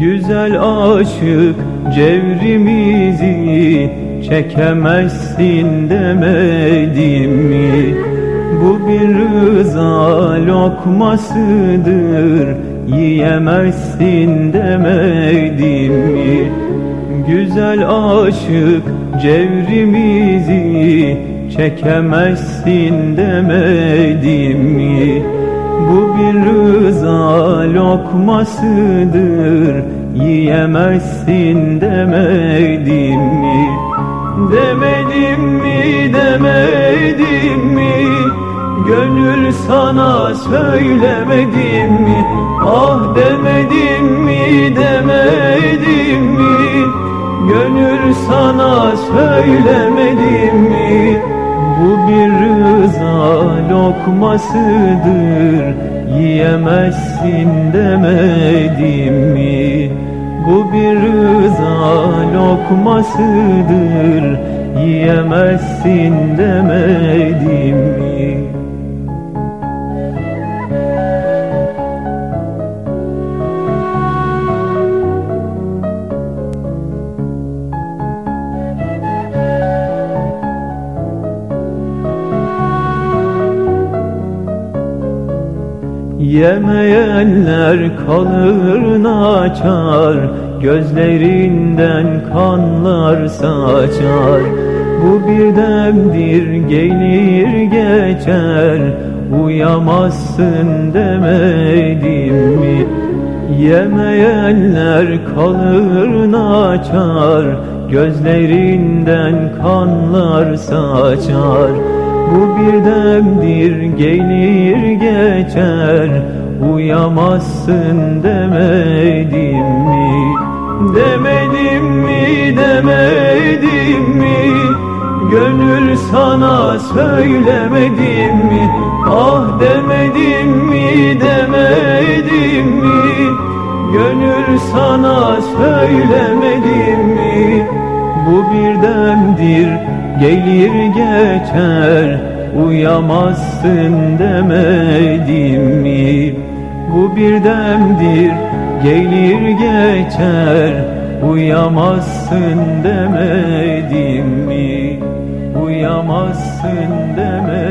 Güzel aşık cevrimizi çekemezsin demedim mi? Bu bir rıza lokmasıdır yiyemezsin demedim mi? Güzel aşık cevrimizi çekemezsin demedim mi? Lokmasıdır Yiyemezsin demedim mi? Demedim mi, demedim mi? Gönül sana söylemedim mi? Ah demedim mi, demedim mi? Gönül sana söylemedim mi? Bu bir rıza lokmasıdır Yiyemezsin demedim mi? Bu bir rıza lokmasıdır Yiyemezsin demedim mi? Yemeyenler kalır naçar Gözlerinden kanlar saçar Bu bir demdir gelir geçer Uyamazsın demedim mi? Yemeyenler kalır naçar Gözlerinden kanlar saçar bu bir demdir gelir geçer Uyamazsın demedim mi? Demedim mi, demedim mi? Gönül sana söylemedim mi? Ah demedim mi, demedim mi? Gönül sana söylemedim mi? Bu bir demdir gelir geçer Uyamazsın demedim mi? Bu bir demdir gelir geçer Uyamazsın demedim mi? Uyamazsın demedim